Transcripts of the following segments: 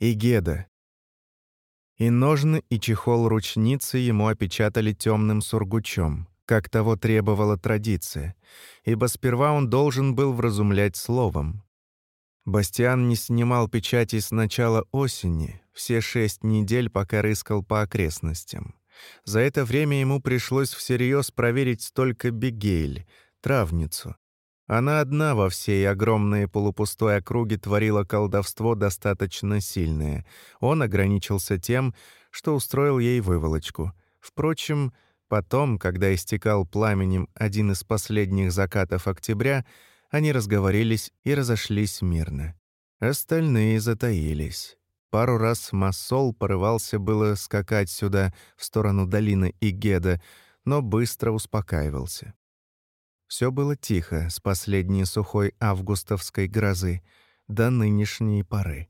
и Геда. И ножны, и чехол ручницы ему опечатали темным сургучом, как того требовала традиция, ибо сперва он должен был вразумлять словом. Бастиан не снимал печати с начала осени, все шесть недель, пока рыскал по окрестностям. За это время ему пришлось всерьез проверить только Бегейль, травницу. Она одна во всей огромной полупустой округе творила колдовство достаточно сильное. Он ограничился тем, что устроил ей выволочку. Впрочем, потом, когда истекал пламенем один из последних закатов октября, они разговорились и разошлись мирно. Остальные затаились. Пару раз Массол порывался было скакать сюда, в сторону долины Игеда, но быстро успокаивался. Все было тихо с последней сухой августовской грозы до нынешней поры.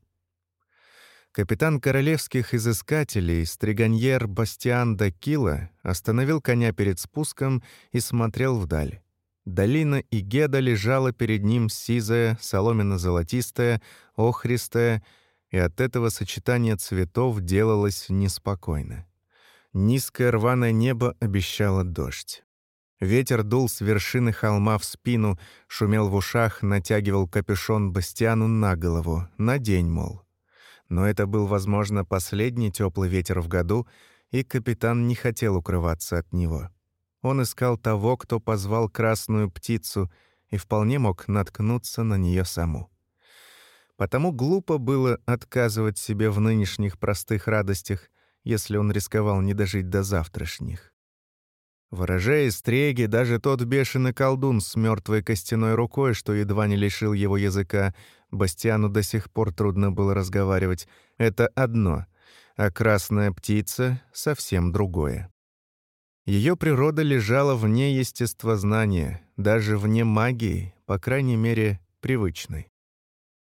Капитан королевских изыскателей, стриганьер Бастиан Дакила, остановил коня перед спуском и смотрел вдаль. Долина Игеда лежала перед ним сизая, соломенно-золотистая, охристая, и от этого сочетания цветов делалось неспокойно. Низкое рваное небо обещало дождь. Ветер дул с вершины холма в спину, шумел в ушах, натягивал капюшон Бастиану на голову, на день, мол. Но это был, возможно, последний теплый ветер в году, и капитан не хотел укрываться от него. Он искал того, кто позвал красную птицу, и вполне мог наткнуться на нее саму. Потому глупо было отказывать себе в нынешних простых радостях, если он рисковал не дожить до завтрашних. Выражая стреги, даже тот бешеный колдун с мертвой костяной рукой, что едва не лишил его языка, Бастиану до сих пор трудно было разговаривать. Это одно, а красная птица — совсем другое. Ее природа лежала вне естествознания, даже вне магии, по крайней мере, привычной.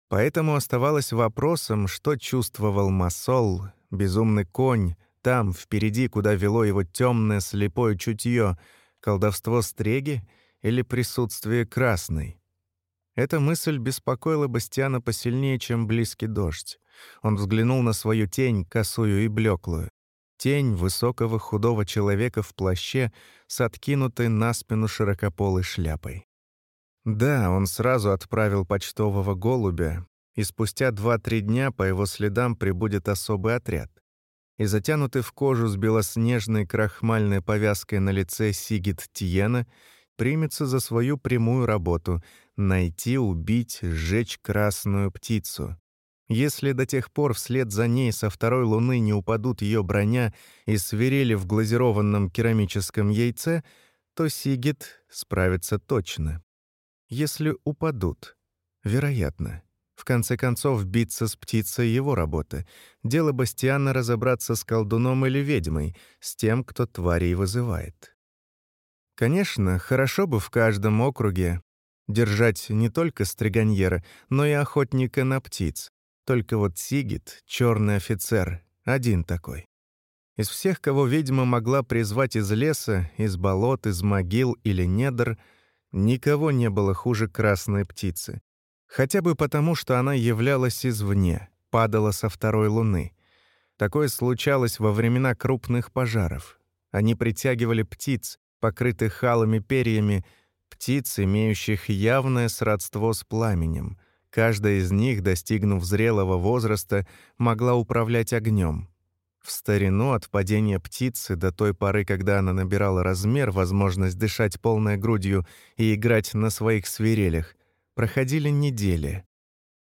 Поэтому оставалось вопросом, что чувствовал Масол, безумный конь, там, впереди, куда вело его темное слепое чутье, колдовство стреги или присутствие красной. Эта мысль беспокоила Бастиана посильнее, чем близкий дождь. Он взглянул на свою тень, косую и блеклую. Тень высокого худого человека в плаще с откинутой на спину широкополой шляпой. Да, он сразу отправил почтового голубя, и спустя два-три дня по его следам прибудет особый отряд и затянутый в кожу с белоснежной крахмальной повязкой на лице Сигит Тиена примется за свою прямую работу — найти, убить, сжечь красную птицу. Если до тех пор вслед за ней со второй луны не упадут ее броня и свирели в глазированном керамическом яйце, то Сигит справится точно. Если упадут, вероятно. В конце концов, биться с птицей — его работа. Дело Бастиана — разобраться с колдуном или ведьмой, с тем, кто тварей вызывает. Конечно, хорошо бы в каждом округе держать не только стриганьера, но и охотника на птиц. Только вот Сигит, черный офицер, один такой. Из всех, кого ведьма могла призвать из леса, из болот, из могил или недр, никого не было хуже красной птицы. Хотя бы потому, что она являлась извне, падала со второй луны. Такое случалось во времена крупных пожаров. Они притягивали птиц, покрытых халыми перьями, птиц, имеющих явное сродство с пламенем. Каждая из них, достигнув зрелого возраста, могла управлять огнем. В старину от падения птицы до той поры, когда она набирала размер, возможность дышать полной грудью и играть на своих свирелях, проходили недели.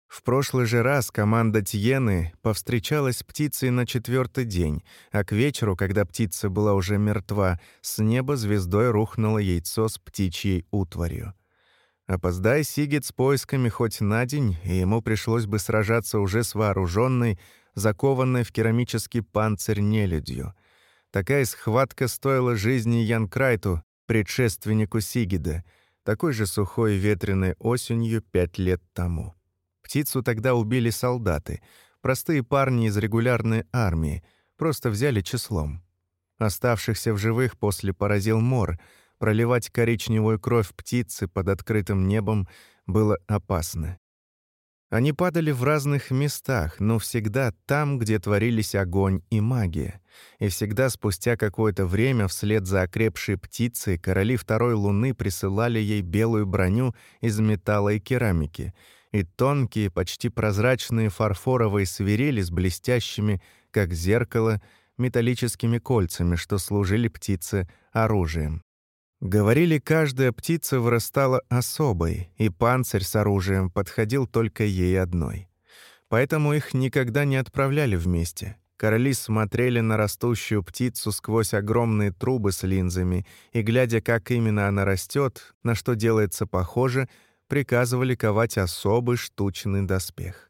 В прошлый же раз команда Тьены повстречалась с птицей на четвертый день, а к вечеру, когда птица была уже мертва, с неба звездой рухнуло яйцо с птичьей утварью. Опоздай Сигит с поисками хоть на день, и ему пришлось бы сражаться уже с вооруженной, закованной в керамический панцирь нелюдью. Такая схватка стоила жизни Ян Крайту, предшественнику Сигида — такой же сухой ветреной осенью пять лет тому. Птицу тогда убили солдаты, простые парни из регулярной армии, просто взяли числом. Оставшихся в живых после поразил мор, проливать коричневую кровь птицы под открытым небом было опасно. Они падали в разных местах, но всегда там, где творились огонь и магия. И всегда спустя какое-то время вслед за окрепшей птицей короли второй луны присылали ей белую броню из металла и керамики и тонкие, почти прозрачные фарфоровые свирели с блестящими, как зеркало, металлическими кольцами, что служили птице оружием. Говорили, каждая птица вырастала особой, и панцирь с оружием подходил только ей одной. Поэтому их никогда не отправляли вместе. Короли смотрели на растущую птицу сквозь огромные трубы с линзами, и, глядя, как именно она растет, на что делается похоже, приказывали ковать особый штучный доспех.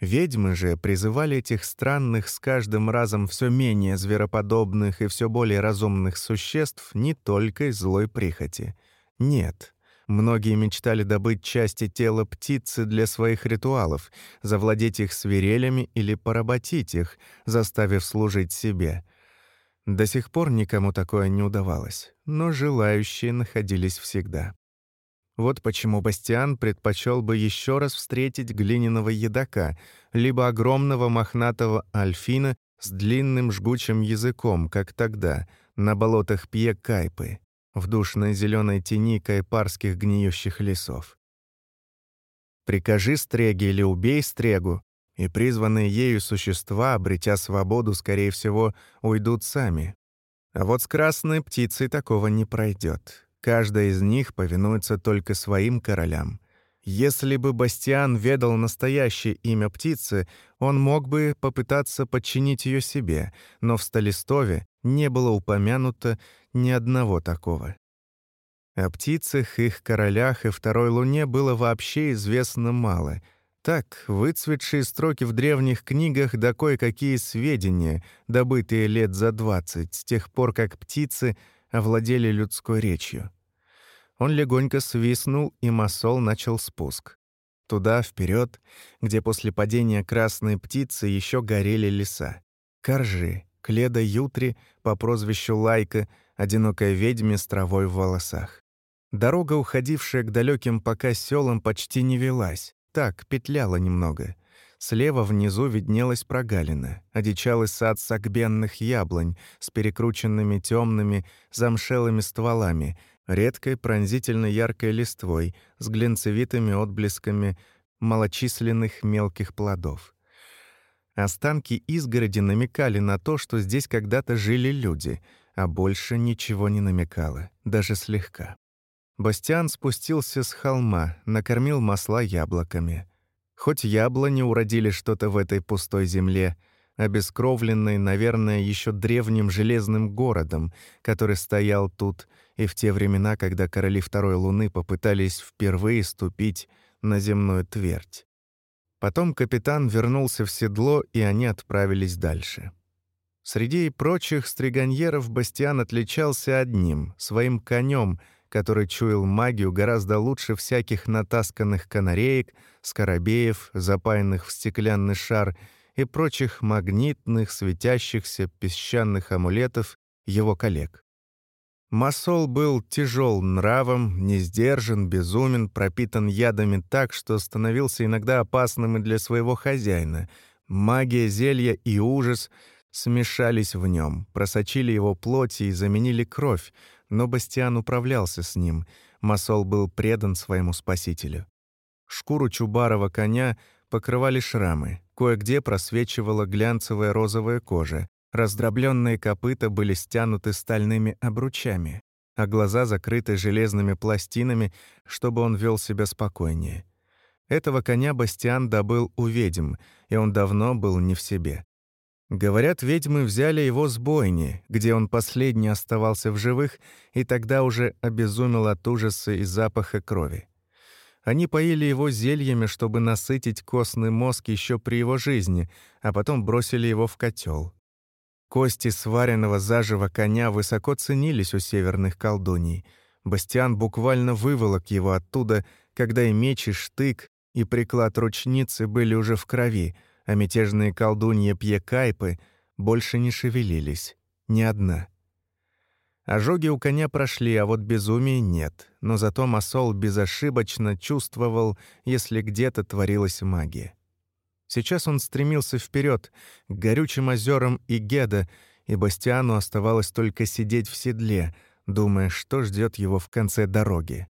Ведьмы же призывали этих странных, с каждым разом все менее звероподобных и все более разумных существ не только из злой прихоти. Нет. Многие мечтали добыть части тела птицы для своих ритуалов, завладеть их свирелями или поработить их, заставив служить себе. До сих пор никому такое не удавалось, но желающие находились всегда. Вот почему Бастиан предпочел бы еще раз встретить глиняного едока, либо огромного мохнатого альфина с длинным жгучим языком, как тогда, на болотах Пье-Кайпы, в душной зеленой тени кайпарских гниющих лесов. Прикажи стреге или убей стрегу, и призванные ею существа, обретя свободу, скорее всего, уйдут сами. А вот с красной птицей такого не пройдет. Каждая из них повинуется только своим королям. Если бы Бастиан ведал настоящее имя птицы, он мог бы попытаться подчинить ее себе, но в Столистове не было упомянуто ни одного такого. О птицах, их королях и второй луне было вообще известно мало. Так, выцветшие строки в древних книгах да кое-какие сведения, добытые лет за двадцать, с тех пор, как птицы — овладели людской речью. Он легонько свистнул, и Масол начал спуск. Туда, вперед, где после падения красной птицы еще горели леса. Коржи, Кледа Ютри по прозвищу Лайка, одинокая ведьме с травой в волосах. Дорога, уходившая к далеким пока селам, почти не велась. Так, петляла немного — Слева внизу виднелась прогалина, одичалый сад сагбенных яблонь с перекрученными темными замшелыми стволами, редкой пронзительно яркой листвой с глинцевитыми отблесками малочисленных мелких плодов. Останки изгороди намекали на то, что здесь когда-то жили люди, а больше ничего не намекало, даже слегка. Бастиан спустился с холма, накормил масла яблоками — Хоть яблони уродили что-то в этой пустой земле, обескровленной, наверное, еще древним железным городом, который стоял тут и в те времена, когда короли Второй Луны попытались впервые ступить на земную твердь. Потом капитан вернулся в седло, и они отправились дальше. Среди прочих стриганьеров Бастиан отличался одним, своим конем — который чуял магию гораздо лучше всяких натасканных канареек, скоробеев, запаянных в стеклянный шар и прочих магнитных, светящихся песчаных амулетов его коллег. Масол был тяжел нравом, несдержан, безумен, пропитан ядами так, что становился иногда опасным и для своего хозяина. Магия, зелья и ужас смешались в нем, просочили его плоти и заменили кровь, но Бастиан управлялся с ним. Масол был предан своему спасителю. Шкуру чубарова коня покрывали шрамы. Кое-где просвечивала глянцевая розовая кожа. Раздробленные копыта были стянуты стальными обручами, а глаза закрыты железными пластинами, чтобы он вел себя спокойнее. Этого коня Бастиан добыл у ведьм, и он давно был не в себе. Говорят, ведьмы взяли его с бойни, где он последний оставался в живых, и тогда уже обезумел от ужаса и запаха крови. Они поили его зельями, чтобы насытить костный мозг еще при его жизни, а потом бросили его в котел. Кости сваренного заживо коня высоко ценились у северных колдуний. Бастиан буквально выволок его оттуда, когда и меч, и штык, и приклад ручницы были уже в крови — а мятежные колдунья Пьекайпы больше не шевелились, ни одна. Ожоги у коня прошли, а вот безумия нет. Но зато Масол безошибочно чувствовал, если где-то творилась магия. Сейчас он стремился вперед к горючим озерам и Геда, и Бастиану оставалось только сидеть в седле, думая, что ждет его в конце дороги.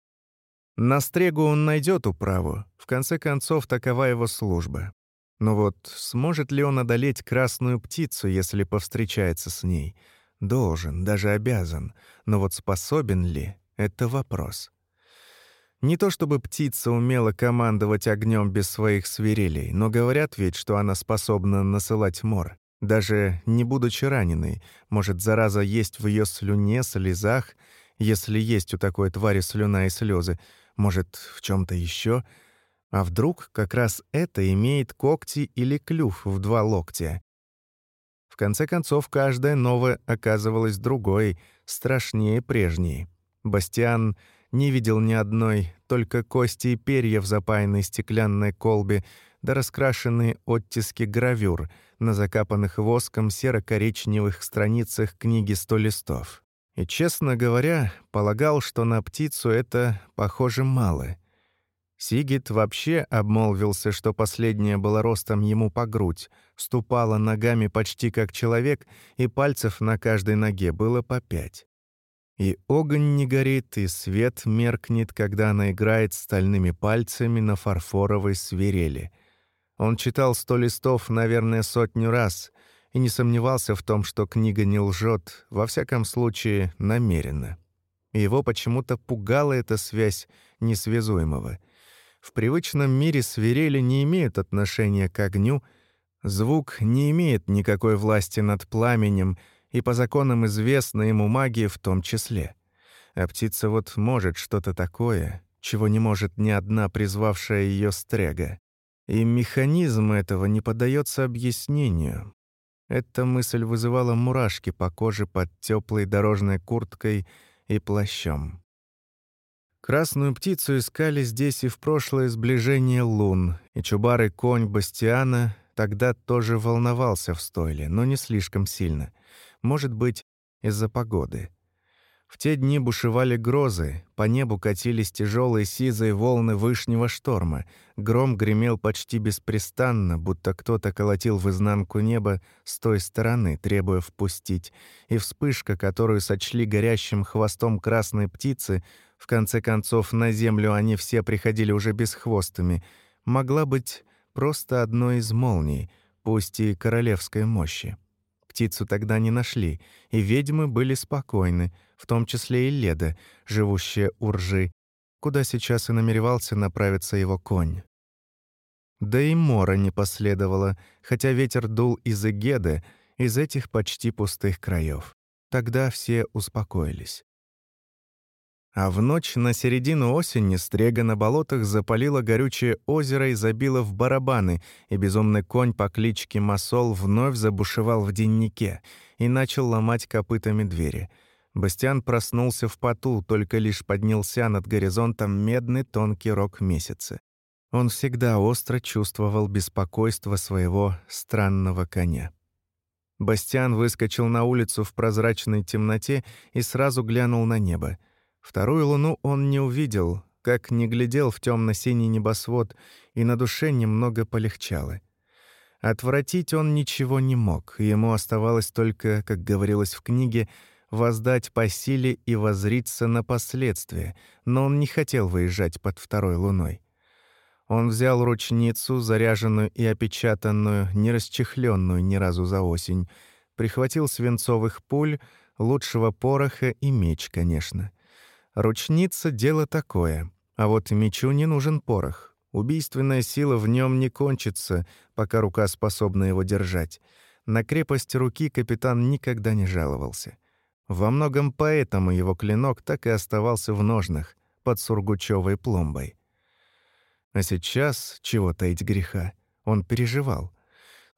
На стрегу он найдет управу, в конце концов, такова его служба. Но вот сможет ли он одолеть красную птицу, если повстречается с ней — Должен, даже обязан. Но вот способен ли — это вопрос. Не то чтобы птица умела командовать огнем без своих свирелей, но говорят ведь, что она способна насылать мор. Даже не будучи раненой, может, зараза есть в ее слюне, слезах, если есть у такой твари слюна и слезы, может, в чем то еще. А вдруг как раз это имеет когти или клюв в два локтя? В конце концов, каждая новая оказывалась другой, страшнее прежней. Бастиан не видел ни одной, только кости и перья в запаянной стеклянной колбе, да раскрашенные оттиски гравюр на закапанных воском серо-коричневых страницах книги «Сто листов». И, честно говоря, полагал, что на птицу это, похоже, мало. Сигит вообще обмолвился, что последняя была ростом ему по грудь, ступала ногами почти как человек, и пальцев на каждой ноге было по пять. И огонь не горит, и свет меркнет, когда она играет стальными пальцами на фарфоровой свирели. Он читал сто листов, наверное, сотню раз, и не сомневался в том, что книга не лжет, во всяком случае, намеренно. Его почему-то пугала эта связь несвязуемого — в привычном мире свирели не имеют отношения к огню, звук не имеет никакой власти над пламенем, и по законам известна ему магия в том числе. А птица вот может что-то такое, чего не может ни одна призвавшая ее стрега. И механизм этого не поддается объяснению. Эта мысль вызывала мурашки по коже под теплой дорожной курткой и плащом. Красную птицу искали здесь и в прошлое сближение лун, и чубарый конь Бастиана тогда тоже волновался в стойле, но не слишком сильно. Может быть, из-за погоды. В те дни бушевали грозы, по небу катились тяжелые сизые волны вышнего шторма, гром гремел почти беспрестанно, будто кто-то колотил в изнанку неба с той стороны, требуя впустить, и вспышка, которую сочли горящим хвостом красной птицы, в конце концов на землю они все приходили уже бесхвостыми, могла быть просто одной из молний, пусть и королевской мощи. Птицу тогда не нашли, и ведьмы были спокойны, в том числе и Леда, живущая у ржи, куда сейчас и намеревался направиться его конь. Да и мора не последовало, хотя ветер дул из Эгеды, из этих почти пустых краев. Тогда все успокоились. А в ночь на середину осени стрега на болотах запалила горючее озеро и забила в барабаны, и безумный конь по кличке Масол вновь забушевал в деннике и начал ломать копытами двери. Бастиан проснулся в поту, только лишь поднялся над горизонтом медный тонкий рог месяца. Он всегда остро чувствовал беспокойство своего странного коня. Бастиан выскочил на улицу в прозрачной темноте и сразу глянул на небо — Вторую луну он не увидел, как не глядел в темно синий небосвод, и на душе немного полегчало. Отвратить он ничего не мог, ему оставалось только, как говорилось в книге, воздать по силе и возриться на последствия, но он не хотел выезжать под второй луной. Он взял ручницу, заряженную и опечатанную, не расчехленную ни разу за осень, прихватил свинцовых пуль, лучшего пороха и меч, конечно — Ручница — дело такое, а вот мечу не нужен порох. Убийственная сила в нем не кончится, пока рука способна его держать. На крепость руки капитан никогда не жаловался. Во многом поэтому его клинок так и оставался в ножнах, под сургучевой пломбой. А сейчас, чего таить греха, он переживал —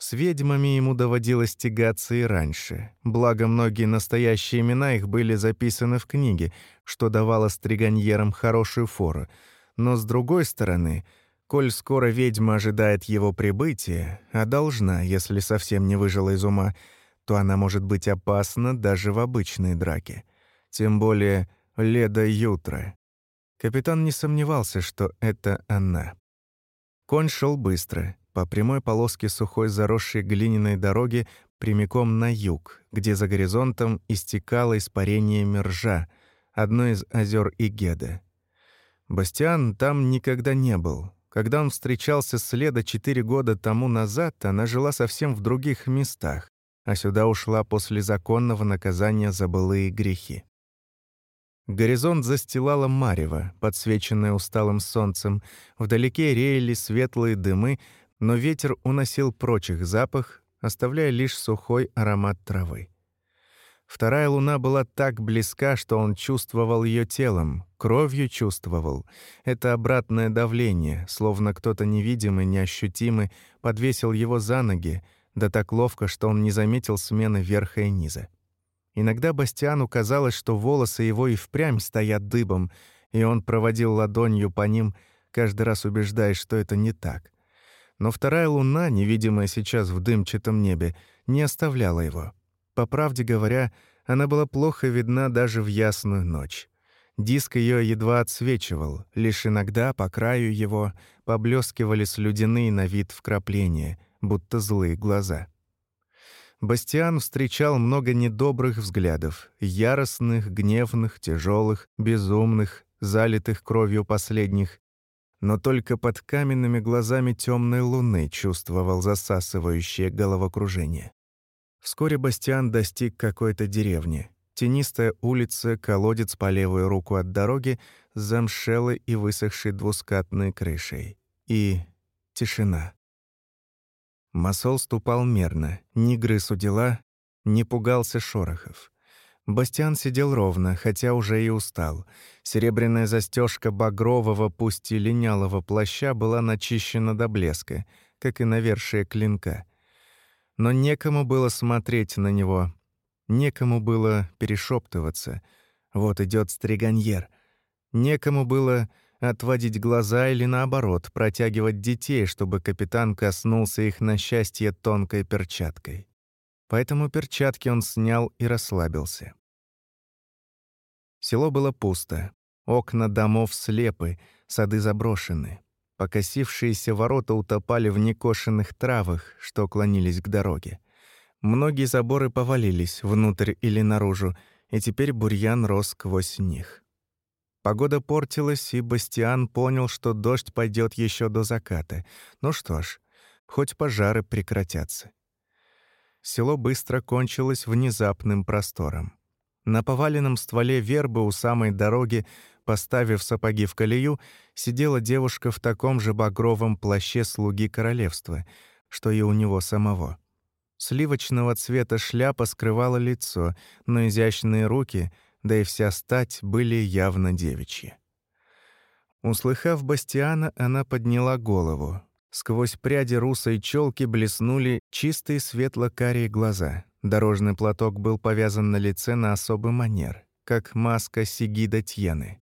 с ведьмами ему доводилось тягаться и раньше, благо многие настоящие имена их были записаны в книге, что давало стриганьерам хорошую фору. Но с другой стороны, коль скоро ведьма ожидает его прибытия, а должна, если совсем не выжила из ума, то она может быть опасна даже в обычной драке. тем более Леда Ютра. Капитан не сомневался, что это она. Конь шел быстро, по прямой полоске сухой заросшей глиняной дороги прямиком на юг, где за горизонтом истекало испарение Мержа, одно из озер Игеда. Бастиан там никогда не был. Когда он встречался с Леда четыре года тому назад, она жила совсем в других местах, а сюда ушла после законного наказания за былые грехи. Горизонт застилала марево, подсвеченное усталым солнцем. Вдалеке реяли светлые дымы, но ветер уносил прочь их запах, оставляя лишь сухой аромат травы. Вторая луна была так близка, что он чувствовал ее телом, кровью чувствовал. Это обратное давление, словно кто-то невидимый, неощутимый, подвесил его за ноги, да так ловко, что он не заметил смены верха и низа. Иногда Бастиану казалось, что волосы его и впрямь стоят дыбом, и он проводил ладонью по ним, каждый раз убеждаясь, что это не так. Но вторая луна, невидимая сейчас в дымчатом небе, не оставляла его. По правде говоря, она была плохо видна даже в ясную ночь. Диск ее едва отсвечивал, лишь иногда по краю его поблескивали слюдяные на вид вкрапления, будто злые глаза. Бастиан встречал много недобрых взглядов, яростных, гневных, тяжелых, безумных, залитых кровью последних, но только под каменными глазами темной луны чувствовал засасывающее головокружение. Вскоре Бастиан достиг какой-то деревни. Тенистая улица, колодец по левую руку от дороги с замшелой и высохшей двускатной крышей. И тишина. Масол ступал мерно, не грыз у дела, не пугался шорохов. Бастиан сидел ровно, хотя уже и устал. Серебряная застежка багрового, пусть и линялого плаща была начищена до блеска, как и навершие клинка. Но некому было смотреть на него, некому было перешептываться. Вот идет стриганьер. Некому было отводить глаза или, наоборот, протягивать детей, чтобы капитан коснулся их на счастье тонкой перчаткой. Поэтому перчатки он снял и расслабился. Село было пусто. Окна домов слепы, сады заброшены. Покосившиеся ворота утопали в некошенных травах, что клонились к дороге. Многие заборы повалились внутрь или наружу, и теперь бурьян рос сквозь них. Погода портилась, и Бастиан понял, что дождь пойдет еще до заката. Ну что ж, хоть пожары прекратятся. Село быстро кончилось внезапным простором. На поваленном стволе вербы у самой дороги, поставив сапоги в колею, сидела девушка в таком же багровом плаще слуги королевства, что и у него самого. Сливочного цвета шляпа скрывала лицо, но изящные руки — да и вся стать были явно девичьи. Услыхав Бастиана, она подняла голову. Сквозь пряди русой челки блеснули чистые светло-карие глаза. Дорожный платок был повязан на лице на особый манер, как маска Сигида Тьены.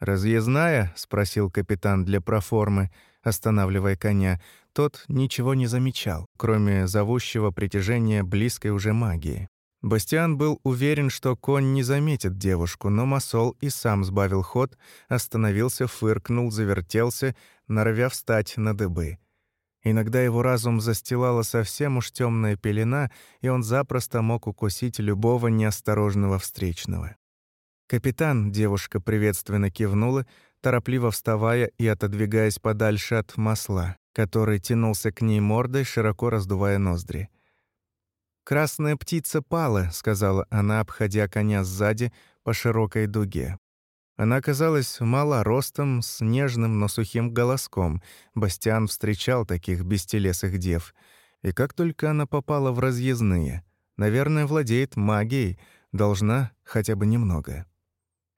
«Разъездная?» — спросил капитан для проформы, останавливая коня. Тот ничего не замечал, кроме зовущего притяжения близкой уже магии. Бастиан был уверен, что конь не заметит девушку, но Масол и сам сбавил ход, остановился, фыркнул, завертелся, норовя встать на дыбы. Иногда его разум застилала совсем уж темная пелена, и он запросто мог укусить любого неосторожного встречного. «Капитан», — девушка приветственно кивнула, торопливо вставая и отодвигаясь подальше от масла, который тянулся к ней мордой, широко раздувая ноздри. «Красная птица пала», — сказала она, обходя коня сзади по широкой дуге. Она казалась мала ростом, с нежным, но сухим голоском. Бастиан встречал таких бестелесых дев. И как только она попала в разъездные, наверное, владеет магией, должна хотя бы немного.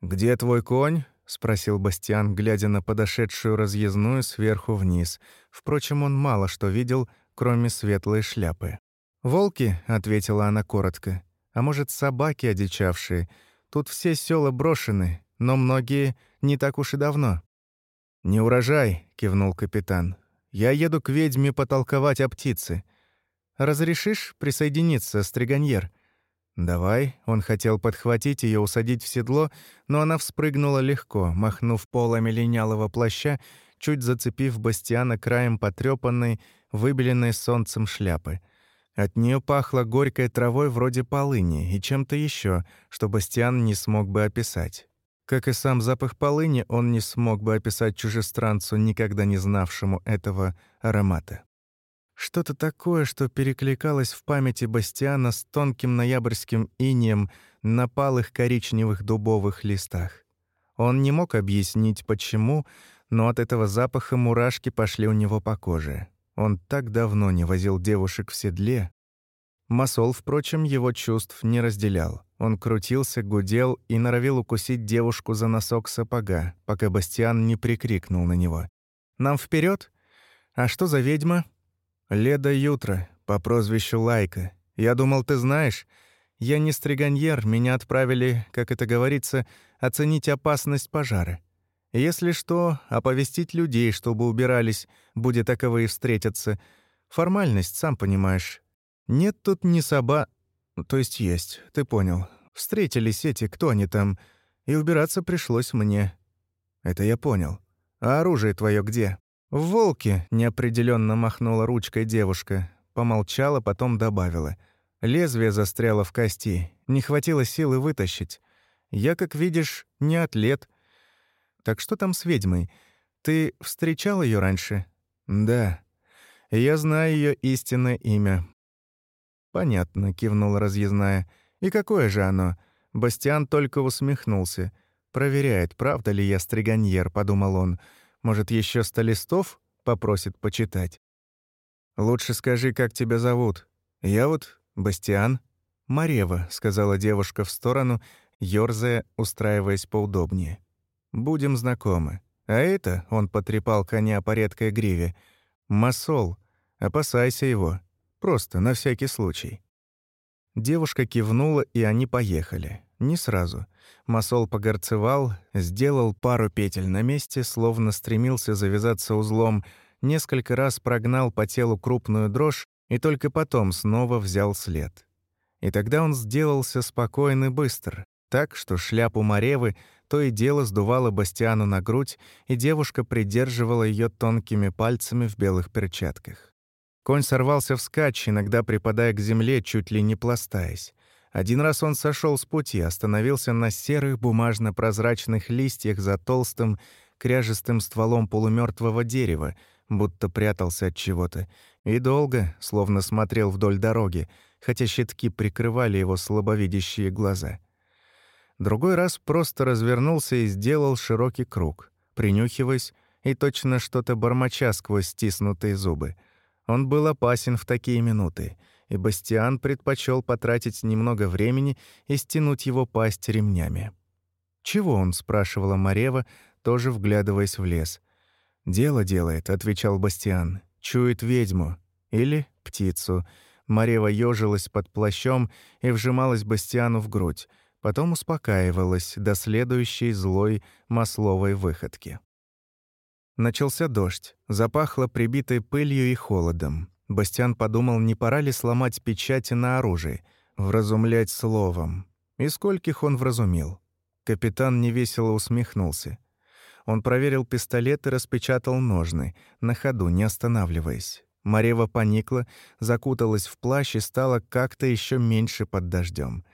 «Где твой конь?» — спросил Бастиан, глядя на подошедшую разъездную сверху вниз. Впрочем, он мало что видел, кроме светлой шляпы. «Волки», — ответила она коротко, — «а может, собаки одичавшие. Тут все села брошены, но многие не так уж и давно». «Не урожай», — кивнул капитан. «Я еду к ведьме потолковать о птице. Разрешишь присоединиться, стриганьер?» «Давай». Он хотел подхватить ее, усадить в седло, но она вспрыгнула легко, махнув полами линялого плаща, чуть зацепив Бастиана краем потрепанной, выбеленной солнцем шляпы. От нее пахло горькой травой вроде полыни и чем-то еще, что Бастиан не смог бы описать. Как и сам запах полыни, он не смог бы описать чужестранцу, никогда не знавшему этого аромата. Что-то такое, что перекликалось в памяти Бастиана с тонким ноябрьским инием на палых коричневых дубовых листах. Он не мог объяснить, почему, но от этого запаха мурашки пошли у него по коже. Он так давно не возил девушек в седле. Масол, впрочем, его чувств не разделял. Он крутился, гудел и норовил укусить девушку за носок сапога, пока Бастиан не прикрикнул на него. «Нам вперед? А что за ведьма?» «Леда Ютра, по прозвищу Лайка. Я думал, ты знаешь. Я не стриганьер, меня отправили, как это говорится, оценить опасность пожара. Если что, оповестить людей, чтобы убирались, будет таковые встретятся. Формальность, сам понимаешь. Нет тут ни соба... То есть есть, ты понял. Встретились эти, кто они там, и убираться пришлось мне. Это я понял. А оружие твое где? В волке неопределенно махнула ручкой девушка. Помолчала, потом добавила. Лезвие застряло в кости. Не хватило силы вытащить. Я, как видишь, не атлет — так что там с ведьмой? Ты встречал ее раньше? Да. Я знаю ее истинное имя. Понятно, кивнула разъездная. И какое же оно? Бастиан только усмехнулся. Проверяет, правда ли я стриганьер, подумал он. Может, еще ста листов попросит почитать. Лучше скажи, как тебя зовут. Я вот Бастиан. Марева, сказала девушка в сторону, ёрзая, устраиваясь поудобнее. Будем знакомы. А это, он потрепал коня по редкой гриве, масол. Опасайся его. Просто, на всякий случай. Девушка кивнула, и они поехали. Не сразу. Масол погорцевал, сделал пару петель на месте, словно стремился завязаться узлом, несколько раз прогнал по телу крупную дрожь и только потом снова взял след. И тогда он сделался спокоен и быстр, так, что шляпу Маревы то и дело сдувало Бастиану на грудь, и девушка придерживала ее тонкими пальцами в белых перчатках. Конь сорвался вскачь, иногда припадая к земле, чуть ли не пластаясь. Один раз он сошел с пути, остановился на серых бумажно-прозрачных листьях за толстым, кряжестым стволом полумертвого дерева, будто прятался от чего-то, и долго, словно смотрел вдоль дороги, хотя щитки прикрывали его слабовидящие глаза. Другой раз просто развернулся и сделал широкий круг, принюхиваясь и точно что-то бормоча сквозь стиснутые зубы. Он был опасен в такие минуты, и Бастиан предпочел потратить немного времени и стянуть его пасть ремнями. «Чего он?» — спрашивала Марева, тоже вглядываясь в лес. «Дело делает», — отвечал Бастиан. «Чует ведьму. Или птицу». Марева ёжилась под плащом и вжималась Бастиану в грудь потом успокаивалась до следующей злой масловой выходки. Начался дождь, запахло прибитой пылью и холодом. Бастиан подумал, не пора ли сломать печати на оружии, вразумлять словом. И скольких он вразумил. Капитан невесело усмехнулся. Он проверил пистолет и распечатал ножны, на ходу, не останавливаясь. Марева поникла, закуталась в плащ и стала как-то еще меньше под дождем.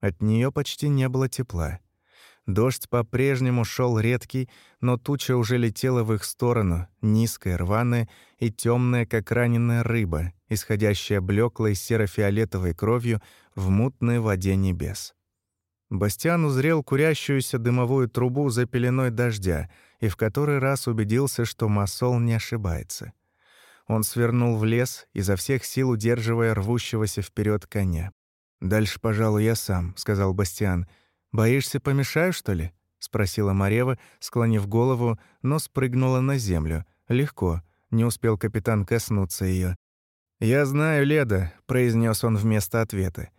От нее почти не было тепла. Дождь по-прежнему шел редкий, но туча уже летела в их сторону, низкая, рваная и темная, как раненая рыба, исходящая блеклой серо-фиолетовой кровью в мутной воде небес. Бастиан узрел курящуюся дымовую трубу за пеленой дождя и в который раз убедился, что Масол не ошибается. Он свернул в лес, изо всех сил удерживая рвущегося вперед коня. «Дальше, пожалуй, я сам», — сказал Бастиан. «Боишься, помешаю, что ли?» — спросила Марева, склонив голову, но спрыгнула на землю. Легко, не успел капитан коснуться ее. «Я знаю Леда», — произнес он вместо ответа.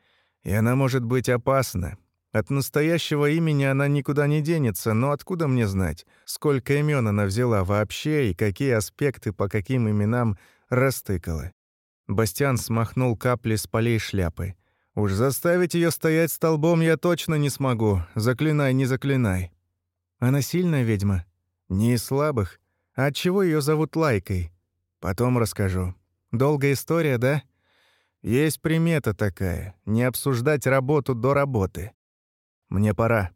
«И она может быть опасна. От настоящего имени она никуда не денется, но откуда мне знать, сколько имен она взяла вообще и какие аспекты по каким именам растыкала?» Бастиан смахнул капли с полей шляпы. Уж заставить ее стоять столбом я точно не смогу. Заклинай, не заклинай. Она сильная ведьма? Не из слабых. А отчего ее зовут Лайкой? Потом расскажу. Долгая история, да? Есть примета такая — не обсуждать работу до работы. Мне пора.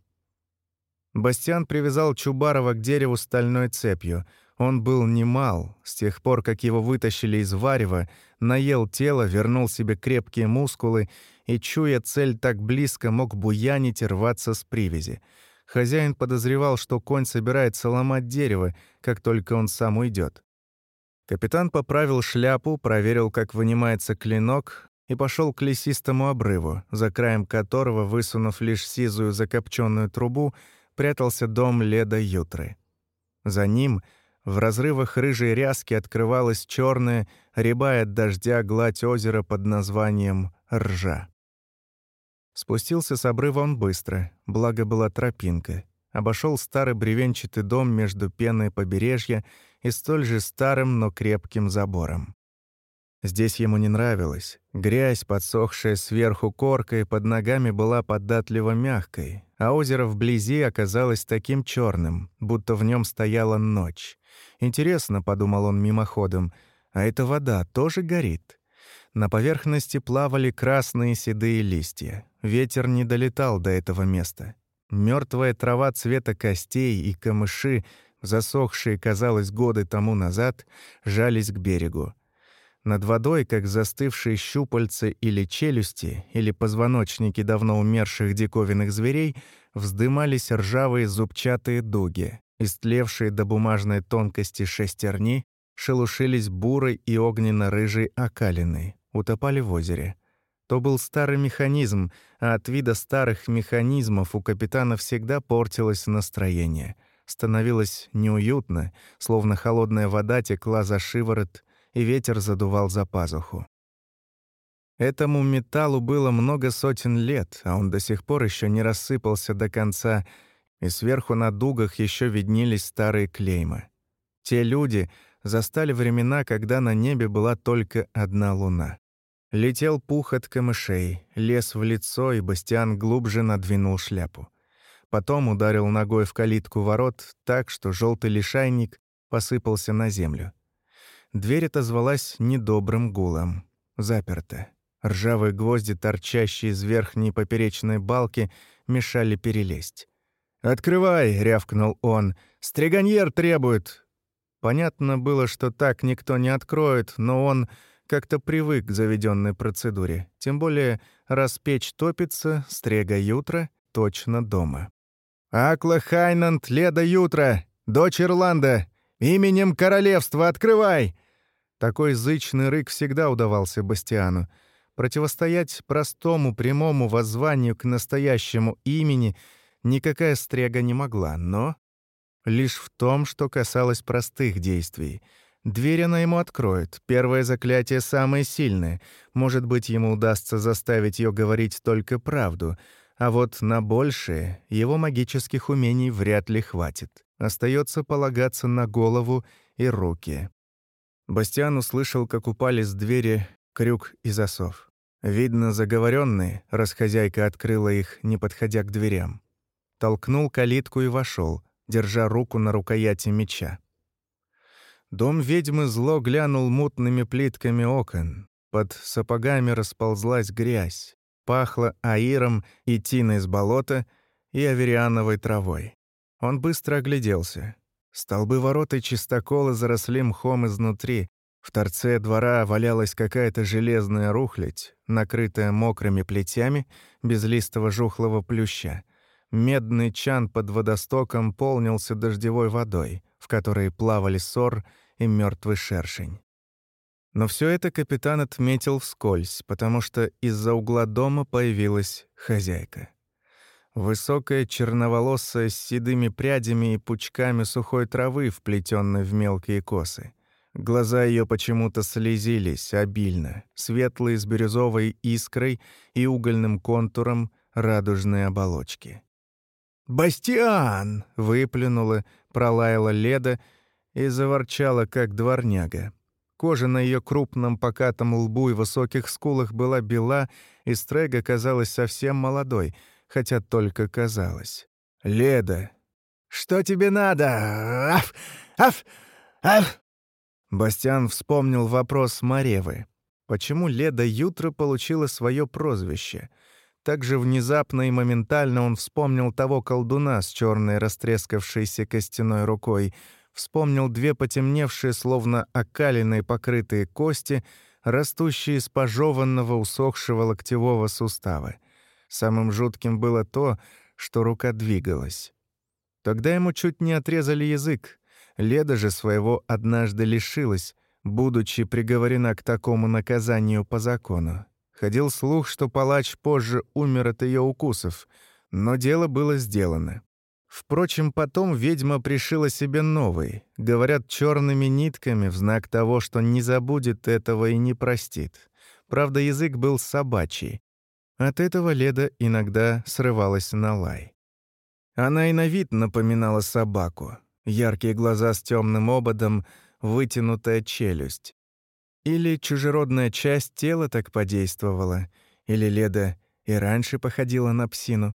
Бастиан привязал Чубарова к дереву стальной цепью. Он был немал. С тех пор, как его вытащили из варева, наел тело, вернул себе крепкие мускулы и, чуя цель так близко, мог буянить и рваться с привязи. Хозяин подозревал, что конь собирается ломать дерево, как только он сам уйдет. Капитан поправил шляпу, проверил, как вынимается клинок, и пошел к лесистому обрыву, за краем которого, высунув лишь сизую закопченную трубу, прятался дом Леда Ютры. За ним, в разрывах рыжей ряски, открывалась черная, рябая от дождя гладь озера под названием Ржа. Спустился с обрыва он быстро, благо была тропинка. Обошел старый бревенчатый дом между пеной побережья и столь же старым, но крепким забором. Здесь ему не нравилось. Грязь, подсохшая сверху коркой, под ногами была податливо мягкой, а озеро вблизи оказалось таким черным, будто в нем стояла ночь. «Интересно», — подумал он мимоходом, — «а эта вода тоже горит?» На поверхности плавали красные седые листья. Ветер не долетал до этого места. Мертвая трава цвета костей и камыши, засохшие, казалось, годы тому назад, жались к берегу. Над водой, как застывшие щупальца или челюсти, или позвоночники давно умерших диковинных зверей, вздымались ржавые зубчатые дуги, истлевшие до бумажной тонкости шестерни, шелушились бурой и огненно-рыжей окалиной утопали в озере. То был старый механизм, а от вида старых механизмов у капитана всегда портилось настроение. Становилось неуютно, словно холодная вода текла за шиворот, и ветер задувал за пазуху. Этому металлу было много сотен лет, а он до сих пор еще не рассыпался до конца, и сверху на дугах еще виднелись старые клеймы. Те люди застали времена, когда на небе была только одна луна. Летел пух от камышей, лез в лицо, и Бастиан глубже надвинул шляпу. Потом ударил ногой в калитку ворот так, что желтый лишайник посыпался на землю. Дверь отозвалась недобрым гулом. Заперта. Ржавые гвозди, торчащие из верхней поперечной балки, мешали перелезть. «Открывай!» — рявкнул он. «Стриганьер требует!» Понятно было, что так никто не откроет, но он как-то привык к заведенной процедуре. Тем более, раз печь топится, стрега Ютра точно дома. «Акла Хайнанд Леда Ютра, дочь Ирланда, именем королевства открывай!» Такой зычный рык всегда удавался Бастиану. Противостоять простому прямому воззванию к настоящему имени никакая стрега не могла, но лишь в том, что касалось простых действий — Дверь она ему откроет. Первое заклятие самое сильное. Может быть, ему удастся заставить ее говорить только правду. А вот на большее его магических умений вряд ли хватит. Остается полагаться на голову и руки. Бастиан услышал, как упали с двери крюк и засов. Видно, заговоренные, раз хозяйка открыла их, не подходя к дверям. Толкнул калитку и вошел, держа руку на рукояти меча. Дом ведьмы зло глянул мутными плитками окон. Под сапогами расползлась грязь. Пахло аиром и тиной с болота и авериановой травой. Он быстро огляделся. Столбы ворот и чистоколы заросли мхом изнутри. В торце двора валялась какая-то железная рухлядь, накрытая мокрыми плетями, без листого жухлого плюща. Медный чан под водостоком полнился дождевой водой в которой плавали сор и мертвый шершень. Но все это капитан отметил вскользь, потому что из-за угла дома появилась хозяйка. Высокая, черноволосая, с седыми прядями и пучками сухой травы, вплетенной в мелкие косы. Глаза ее почему-то слезились обильно, светлые с бирюзовой искрой и угольным контуром радужной оболочки. «Бастиан!» — выплюнула, пролаяла Леда и заворчала, как дворняга. Кожа на ее крупном покатом лбу и высоких скулах была бела, и Стрега казалась совсем молодой, хотя только казалась. «Леда!» «Что тебе надо? Аф! Аф! Аф!» Бастиан вспомнил вопрос Маревы. Почему Леда Ютро получила свое прозвище? Так же внезапно и моментально он вспомнил того колдуна с черной растрескавшейся костяной рукой, вспомнил две потемневшие, словно окалиной покрытые кости, растущие из пожеванного усохшего локтевого сустава. Самым жутким было то, что рука двигалась. Тогда ему чуть не отрезали язык. Леда же своего однажды лишилась, будучи приговорена к такому наказанию по закону. Ходил слух, что палач позже умер от ее укусов, но дело было сделано. Впрочем, потом ведьма пришила себе новый, говорят, черными нитками, в знак того, что не забудет этого и не простит. Правда, язык был собачий. От этого Леда иногда срывалась на лай. Она и на вид напоминала собаку. Яркие глаза с темным ободом — вытянутая челюсть. Или чужеродная часть тела так подействовала, или Леда и раньше походила на псину.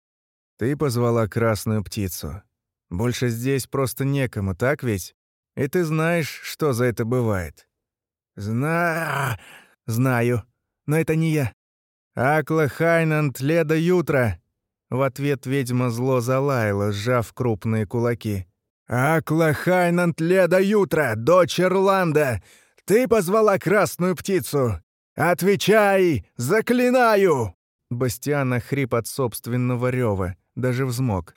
Ты позвала красную птицу. Больше здесь просто некому, так ведь? И ты знаешь, что за это бывает. Зна... Знаю, но это не я. Акла Хайнант Леда Ютра. В ответ ведьма зло залаяла, сжав крупные кулаки. «Акла Хайнант Леда Ютра, дочь Ирланда, ты позвала красную птицу! Отвечай! Заклинаю!» Бастиана хрип от собственного рева, даже взмок.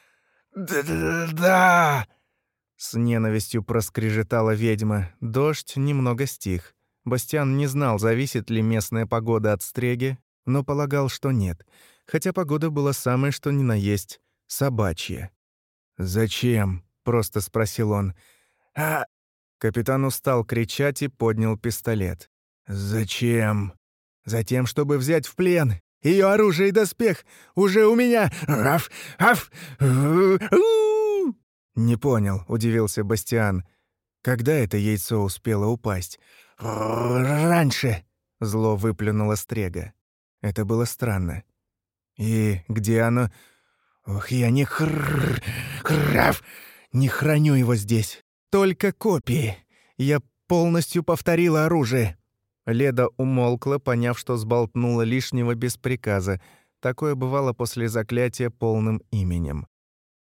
«Да-да-да!» С ненавистью проскрежетала ведьма. Дождь немного стих. Бастиан не знал, зависит ли местная погода от стреги, но полагал, что нет. Хотя погода была самой что ни на есть — собачья. «Зачем?» просто спросил он. «А...» Капитан устал кричать и поднял пистолет. «Зачем?» «Затем, чтобы взять в плен. Ее оружие и доспех уже у меня. Аф, аф, Не понял, удивился Бастиан. Когда это яйцо успело упасть? Раньше, зло выплюнула Стрега. Это было странно. И где оно? Ох, я не хр... храф... Не храню его здесь. Только копии. Я полностью повторила оружие». Леда умолкла, поняв, что сболтнула лишнего без приказа. Такое бывало после заклятия полным именем.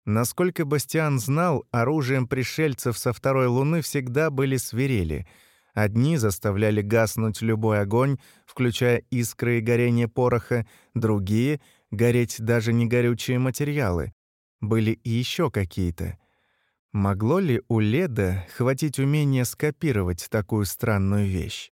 Насколько Бастиан знал, оружием пришельцев со второй луны всегда были свирели. Одни заставляли гаснуть любой огонь, включая искры и горение пороха, другие — гореть даже негорючие материалы. Были и еще какие-то. Могло ли у Леда хватить умения скопировать такую странную вещь?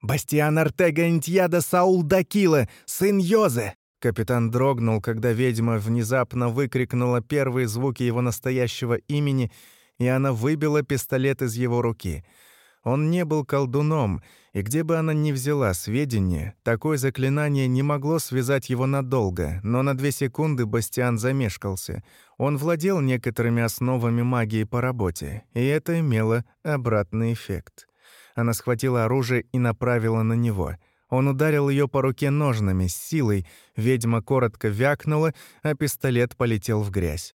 «Бастиан Артега Интьяда Саул Дакила, сын Йозе!» Капитан дрогнул, когда ведьма внезапно выкрикнула первые звуки его настоящего имени, и она выбила пистолет из его руки — он не был колдуном, и где бы она ни взяла сведения, такое заклинание не могло связать его надолго, но на две секунды Бастиан замешкался. Он владел некоторыми основами магии по работе, и это имело обратный эффект. Она схватила оружие и направила на него. Он ударил ее по руке ножнами, с силой, ведьма коротко вякнула, а пистолет полетел в грязь.